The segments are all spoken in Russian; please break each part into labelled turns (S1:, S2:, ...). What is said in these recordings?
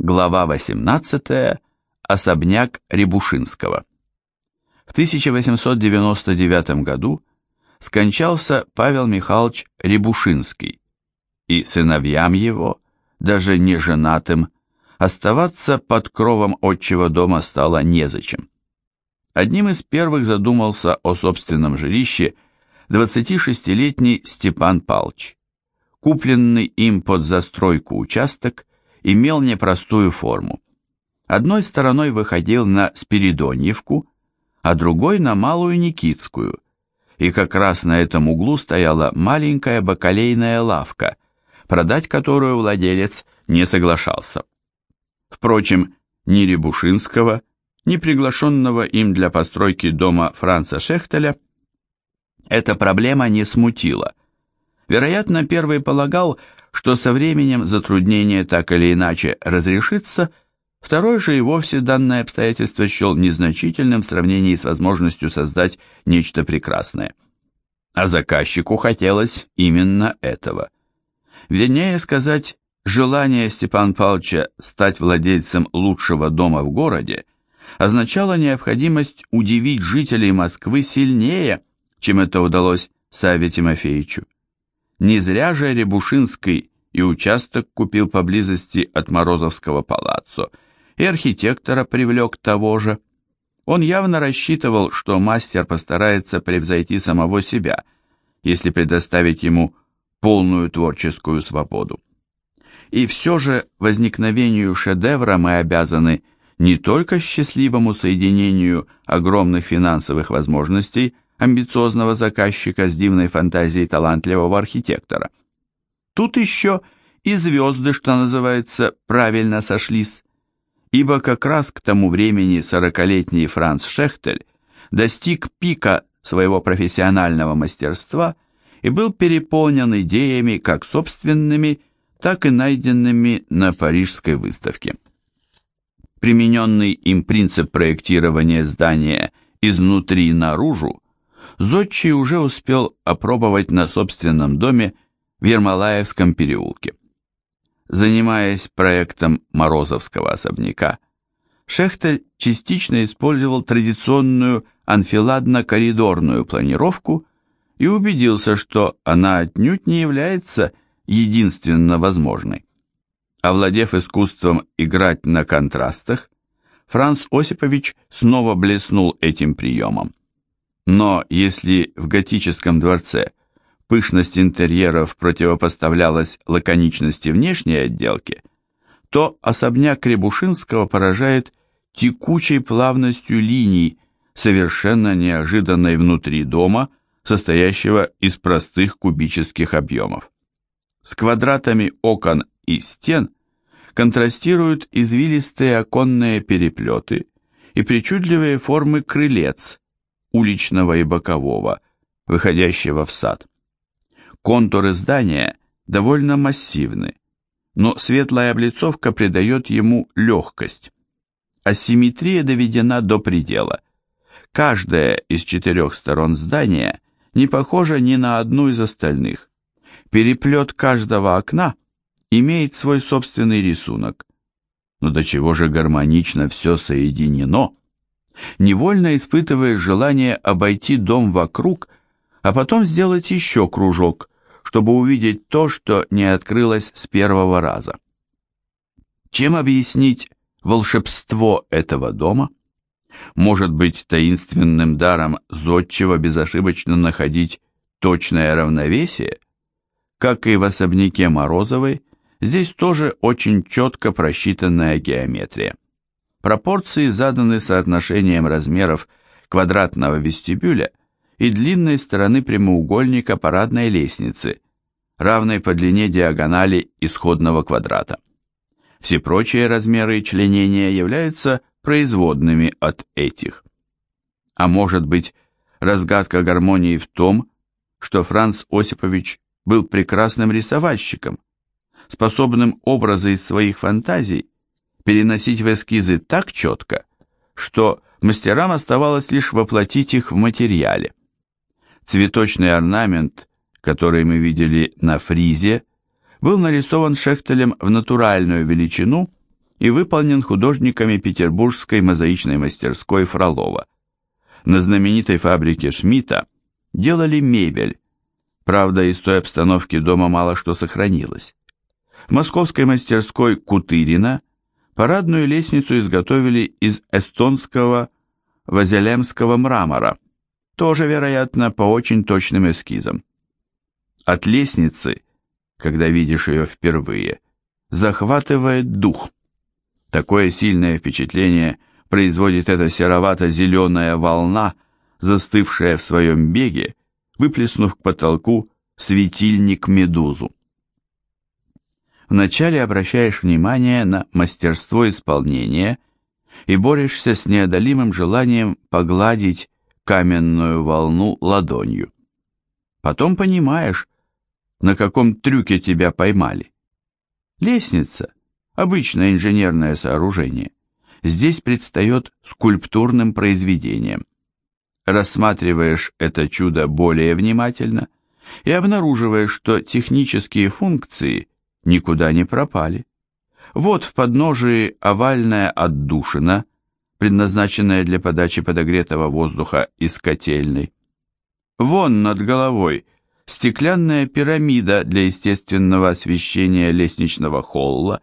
S1: Глава 18. Особняк Рябушинского. В 1899 году скончался Павел Михайлович Рябушинский, и сыновьям его, даже не женатым, оставаться под кровом отчего дома стало незачем. Одним из первых задумался о собственном жилище 26-летний Степан Палч. Купленный им под застройку участок имел непростую форму. Одной стороной выходил на Спиридоньевку, а другой на Малую Никитскую, и как раз на этом углу стояла маленькая бакалейная лавка, продать которую владелец не соглашался. Впрочем, ни Рябушинского, ни приглашенного им для постройки дома Франца Шехтеля эта проблема не смутила. Вероятно, первый полагал, что со временем затруднение так или иначе разрешится, второй же и вовсе данное обстоятельство счел незначительным в сравнении с возможностью создать нечто прекрасное. А заказчику хотелось именно этого. Вернее сказать, желание Степан Павловича стать владельцем лучшего дома в городе означало необходимость удивить жителей Москвы сильнее, чем это удалось Саве Тимофеевичу. Не зря же Рябушинский и участок купил поблизости от Морозовского палаццо, и архитектора привлек того же. Он явно рассчитывал, что мастер постарается превзойти самого себя, если предоставить ему полную творческую свободу. И все же возникновению шедевра мы обязаны не только счастливому соединению огромных финансовых возможностей амбициозного заказчика с дивной фантазией талантливого архитектора. Тут еще и звезды, что называется, правильно сошлись, ибо как раз к тому времени сорокалетний Франц Шехтель достиг пика своего профессионального мастерства и был переполнен идеями как собственными, так и найденными на парижской выставке. Примененный им принцип проектирования здания изнутри наружу Зодчий уже успел опробовать на собственном доме в Ермолаевском переулке. Занимаясь проектом Морозовского особняка, Шехтель частично использовал традиционную анфиладно-коридорную планировку и убедился, что она отнюдь не является единственно возможной. Овладев искусством играть на контрастах, Франц Осипович снова блеснул этим приемом. Но если в готическом дворце пышность интерьеров противопоставлялась лаконичности внешней отделки, то особняк Рябушинского поражает текучей плавностью линий, совершенно неожиданной внутри дома, состоящего из простых кубических объемов. С квадратами окон и стен контрастируют извилистые оконные переплеты и причудливые формы крылец, уличного и бокового, выходящего в сад. Контуры здания довольно массивны, но светлая облицовка придает ему легкость. Асимметрия доведена до предела. Каждая из четырех сторон здания не похожа ни на одну из остальных. Переплет каждого окна имеет свой собственный рисунок. Но до чего же гармонично все соединено – невольно испытываешь желание обойти дом вокруг, а потом сделать еще кружок, чтобы увидеть то, что не открылось с первого раза. Чем объяснить волшебство этого дома? Может быть, таинственным даром зодчего безошибочно находить точное равновесие? Как и в особняке Морозовой, здесь тоже очень четко просчитанная геометрия. Пропорции заданы соотношением размеров квадратного вестибюля и длинной стороны прямоугольника парадной лестницы, равной по длине диагонали исходного квадрата. Все прочие размеры членения являются производными от этих. А может быть, разгадка гармонии в том, что Франц Осипович был прекрасным рисовальщиком, способным образы из своих фантазий переносить в эскизы так четко, что мастерам оставалось лишь воплотить их в материале. Цветочный орнамент, который мы видели на фризе, был нарисован Шехтелем в натуральную величину и выполнен художниками петербургской мозаичной мастерской Фролова. На знаменитой фабрике Шмидта делали мебель, правда, из той обстановки дома мало что сохранилось. В московской мастерской Кутырина парадную лестницу изготовили из эстонского вазелемского мрамора, тоже, вероятно, по очень точным эскизам. От лестницы, когда видишь ее впервые, захватывает дух. Такое сильное впечатление производит эта серовато-зеленая волна, застывшая в своем беге, выплеснув к потолку светильник-медузу. Вначале обращаешь внимание на мастерство исполнения и борешься с неодолимым желанием погладить каменную волну ладонью. Потом понимаешь, на каком трюке тебя поймали. Лестница – обычное инженерное сооружение. Здесь предстает скульптурным произведением. Рассматриваешь это чудо более внимательно и обнаруживаешь, что технические функции никуда не пропали. Вот в подножии овальная отдушина, предназначенная для подачи подогретого воздуха из котельной. Вон над головой стеклянная пирамида для естественного освещения лестничного холла,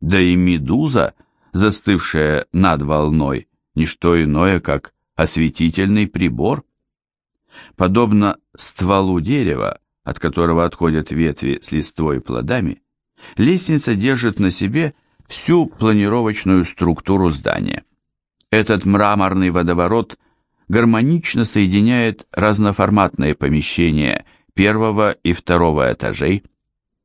S1: да и медуза, застывшая над волной, не что иное, как осветительный прибор. Подобно стволу дерева, от которого отходят ветви с листвой и плодами, лестница держит на себе всю планировочную структуру здания. Этот мраморный водоворот гармонично соединяет разноформатные помещения первого и второго этажей,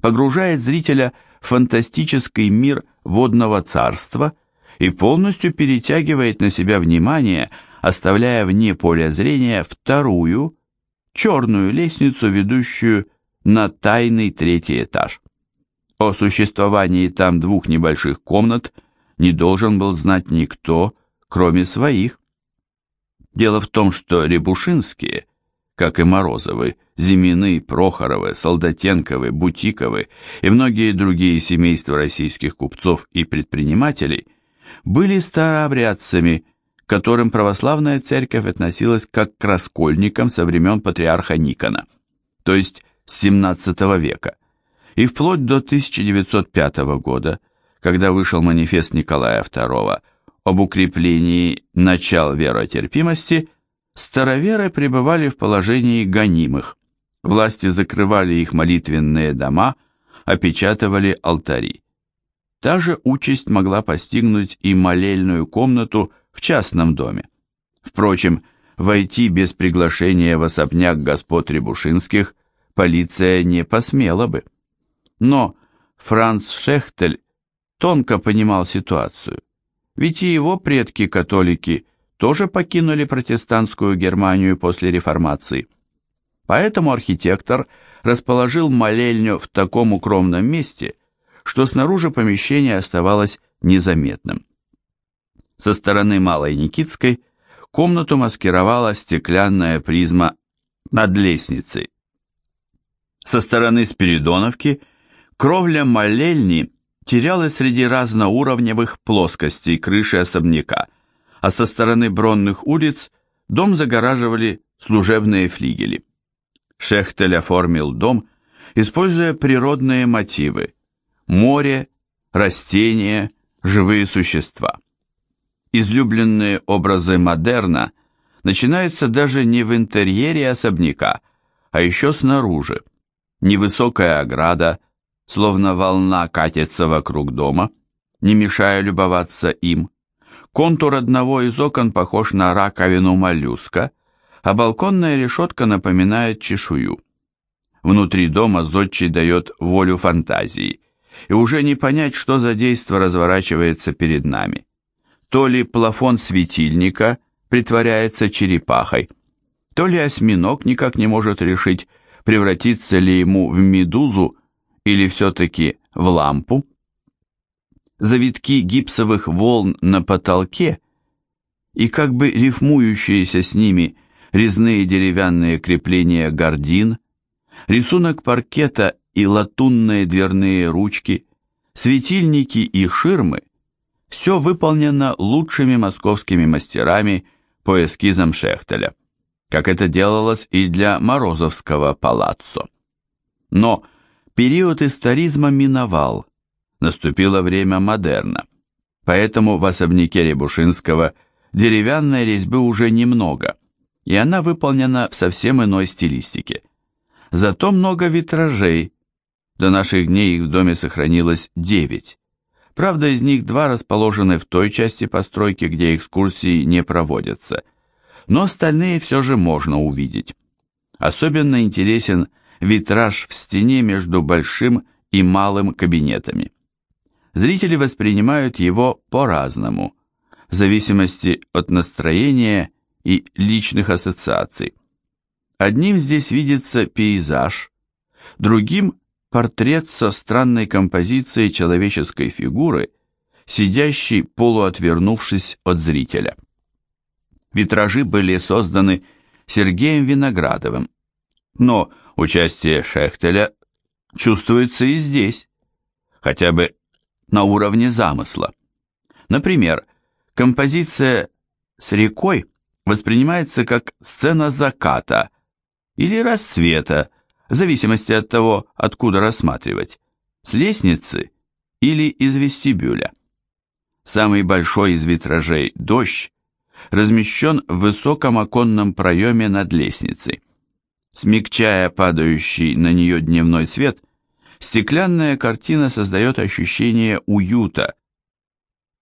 S1: погружает зрителя в фантастический мир водного царства и полностью перетягивает на себя внимание, оставляя вне поля зрения вторую, черную лестницу, ведущую на тайный третий этаж. О существовании там двух небольших комнат не должен был знать никто, кроме своих. Дело в том, что Рябушинские, как и Морозовы, Зимины, Прохоровы, Солдатенковы, Бутиковы и многие другие семейства российских купцов и предпринимателей были старообрядцами, к которым православная церковь относилась как к раскольникам со времен патриарха Никона, то есть с 17 века, и вплоть до 1905 года, когда вышел манифест Николая II об укреплении начал веротерпимости, староверы пребывали в положении гонимых, власти закрывали их молитвенные дома, опечатывали алтари. Та же участь могла постигнуть и молельную комнату в частном доме. Впрочем, войти без приглашения в особняк господ Рябушинских полиция не посмела бы. Но Франц Шехтель тонко понимал ситуацию, ведь и его предки-католики тоже покинули протестантскую Германию после реформации. Поэтому архитектор расположил молельню в таком укромном месте, что снаружи помещение оставалось незаметным. Со стороны Малой Никитской комнату маскировала стеклянная призма над лестницей. Со стороны Спиридоновки кровля молельни терялась среди разноуровневых плоскостей крыши особняка, а со стороны Бронных улиц дом загораживали служебные флигели. Шехтель оформил дом, используя природные мотивы – море, растения, живые существа – излюбленные образы модерна начинаются даже не в интерьере особняка, а еще снаружи. Невысокая ограда, словно волна катится вокруг дома, не мешая любоваться им. Контур одного из окон похож на раковину моллюска, а балконная решетка напоминает чешую. Внутри дома зодчий дает волю фантазии, и уже не понять, что за действо разворачивается перед нами то ли плафон светильника притворяется черепахой, то ли осьминог никак не может решить, превратиться ли ему в медузу или все-таки в лампу. Завитки гипсовых волн на потолке и как бы рифмующиеся с ними резные деревянные крепления гордин, рисунок паркета и латунные дверные ручки, светильники и ширмы Все выполнено лучшими московскими мастерами по эскизам Шехтеля, как это делалось и для Морозовского палаццо. Но период историзма миновал, наступило время модерна, поэтому в особняке Рябушинского деревянной резьбы уже немного, и она выполнена в совсем иной стилистике. Зато много витражей, до наших дней их в доме сохранилось девять. Правда, из них два расположены в той части постройки, где экскурсии не проводятся, но остальные все же можно увидеть. Особенно интересен витраж в стене между большим и малым кабинетами. Зрители воспринимают его по-разному, в зависимости от настроения и личных ассоциаций. Одним здесь видится пейзаж, другим портрет со странной композицией человеческой фигуры, сидящей полуотвернувшись от зрителя. Витражи были созданы Сергеем Виноградовым, но участие Шехтеля чувствуется и здесь, хотя бы на уровне замысла. Например, композиция с рекой воспринимается как сцена заката или рассвета, в зависимости от того, откуда рассматривать, с лестницы или из вестибюля. Самый большой из витражей «Дождь» размещен в высоком оконном проеме над лестницей. Смягчая падающий на нее дневной свет, стеклянная картина создает ощущение уюта,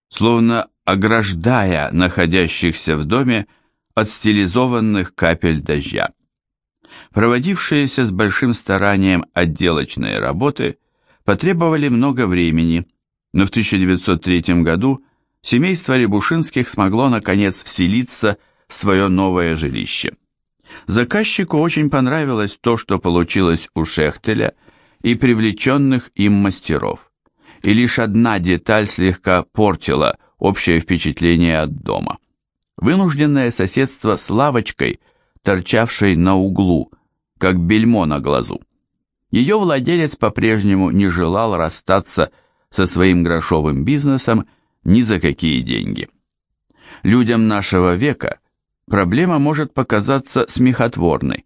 S1: словно ограждая находящихся в доме от стилизованных капель дождя. Проводившиеся с большим старанием отделочные работы потребовали много времени, но в 1903 году семейство Рябушинских смогло наконец вселиться в свое новое жилище. Заказчику очень понравилось то, что получилось у Шехтеля и привлеченных им мастеров, и лишь одна деталь слегка портила общее впечатление от дома. Вынужденное соседство с лавочкой, торчавшей на углу, как бельмо на глазу. Ее владелец по-прежнему не желал расстаться со своим грошовым бизнесом ни за какие деньги. Людям нашего века проблема может показаться смехотворной.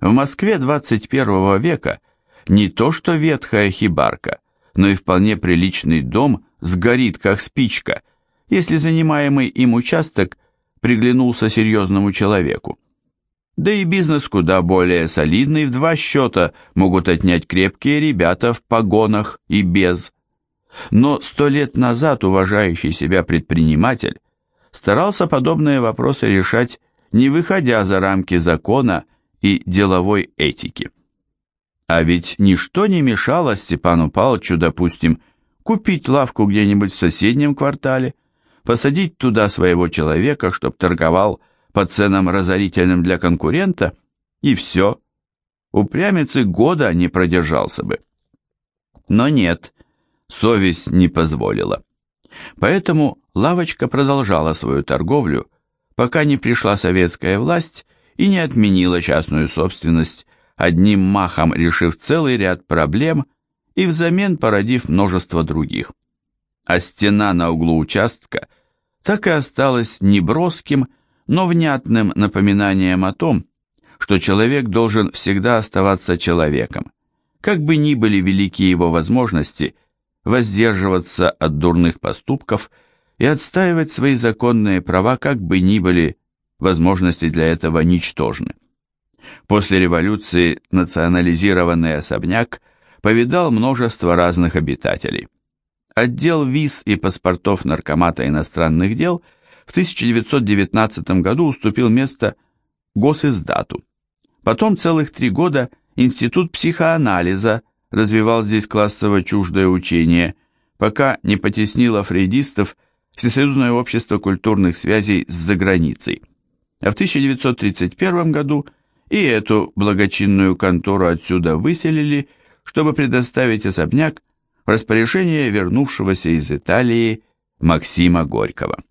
S1: В Москве 21 века не то что ветхая хибарка, но и вполне приличный дом сгорит как спичка, если занимаемый им участок приглянулся серьезному человеку. Да и бизнес куда более солидный в два счета могут отнять крепкие ребята в погонах и без. Но сто лет назад уважающий себя предприниматель старался подобные вопросы решать, не выходя за рамки закона и деловой этики. А ведь ничто не мешало Степану Павловичу, допустим, купить лавку где-нибудь в соседнем квартале, посадить туда своего человека, чтоб торговал по ценам разорительным для конкурента, и все. Упрямец и года не продержался бы. Но нет, совесть не позволила. Поэтому лавочка продолжала свою торговлю, пока не пришла советская власть и не отменила частную собственность, одним махом решив целый ряд проблем и взамен породив множество других. А стена на углу участка так и осталась неброским, но внятным напоминанием о том, что человек должен всегда оставаться человеком, как бы ни были велики его возможности воздерживаться от дурных поступков и отстаивать свои законные права, как бы ни были возможности для этого ничтожны. После революции национализированный особняк повидал множество разных обитателей. Отдел виз и паспортов Наркомата иностранных дел – в 1919 году уступил место госиздату. Потом целых три года Институт психоанализа развивал здесь классово чуждое учение, пока не потеснило фрейдистов Всесоюзное общество культурных связей с заграницей. А в 1931 году и эту благочинную контору отсюда выселили, чтобы предоставить особняк в распоряжение вернувшегося из Италии Максима Горького.